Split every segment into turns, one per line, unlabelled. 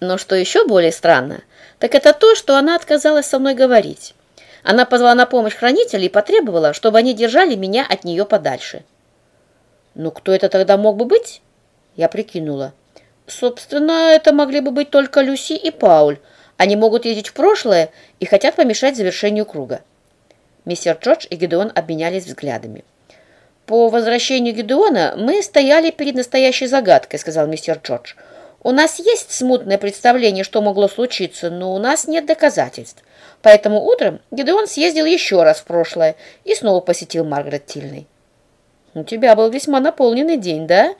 Но что еще более странно, так это то, что она отказалась со мной говорить. Она позвала на помощь хранителей и потребовала, чтобы они держали меня от нее подальше. «Ну, кто это тогда мог бы быть?» Я прикинула. «Собственно, это могли бы быть только Люси и Пауль. Они могут ездить в прошлое и хотят помешать завершению круга». Мистер Джордж и Гедеон обменялись взглядами. «По возвращению Гедеона мы стояли перед настоящей загадкой», — сказал мистер Джордж. «У нас есть смутное представление, что могло случиться, но у нас нет доказательств. Поэтому утром Гедеон съездил еще раз в прошлое и снова посетил Маргарет Тильной. «У тебя был весьма наполненный день, да?»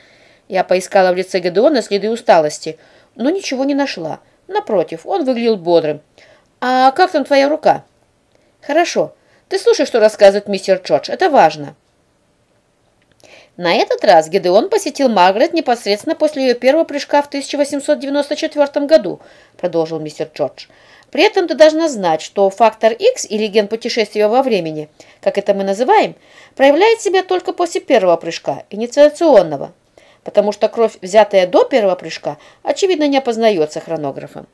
Я поискала в лице Гедеона следы усталости, но ничего не нашла. Напротив, он выглядел бодрым. «А как там твоя рука?» «Хорошо. Ты слушай, что рассказывает мистер Джордж. Это важно». На этот раз Гедеон посетил Маргарет непосредственно после ее первого прыжка в 1894 году, продолжил мистер Джордж. При этом ты должна знать, что фактор X или ген путешествия во времени, как это мы называем, проявляет себя только после первого прыжка, инициационного, потому что кровь, взятая до первого прыжка, очевидно не опознается хронографом.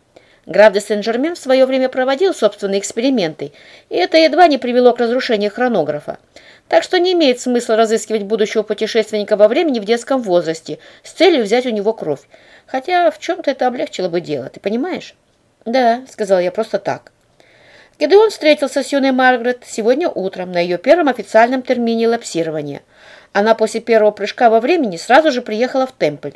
Граф де Сен-Жермен в свое время проводил собственные эксперименты, и это едва не привело к разрушению хронографа. Так что не имеет смысла разыскивать будущего путешественника во времени в детском возрасте с целью взять у него кровь. Хотя в чем-то это облегчило бы дело, ты понимаешь? «Да», — сказал я просто так. Гедеон встретился с юной Маргарет сегодня утром на ее первом официальном термине лапсирования. Она после первого прыжка во времени сразу же приехала в Темпль.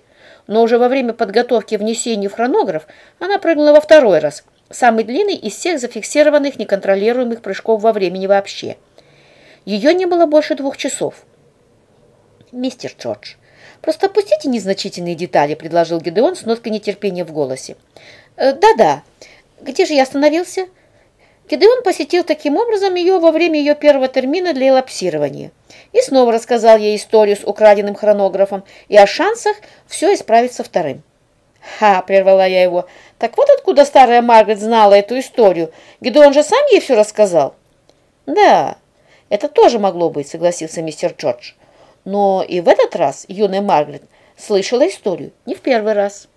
Но уже во время подготовки внесения в хронограф она прыгнула во второй раз, самый длинный из всех зафиксированных неконтролируемых прыжков во времени вообще. Ее не было больше двух часов. «Мистер Джордж, просто опустите незначительные детали», — предложил Гедеон с ноткой нетерпения в голосе. «Э, «Да-да. Где же я остановился?» Гидеон посетил таким образом ее во время ее первого термина для элапсирования и снова рассказал ей историю с украденным хронографом и о шансах все исправить со вторым. «Ха!» — прервала я его. «Так вот откуда старая Маргарет знала эту историю. Гидеон же сам ей все рассказал?» «Да, это тоже могло быть», — согласился мистер Джордж. «Но и в этот раз юная Маргарет слышала историю не в первый раз».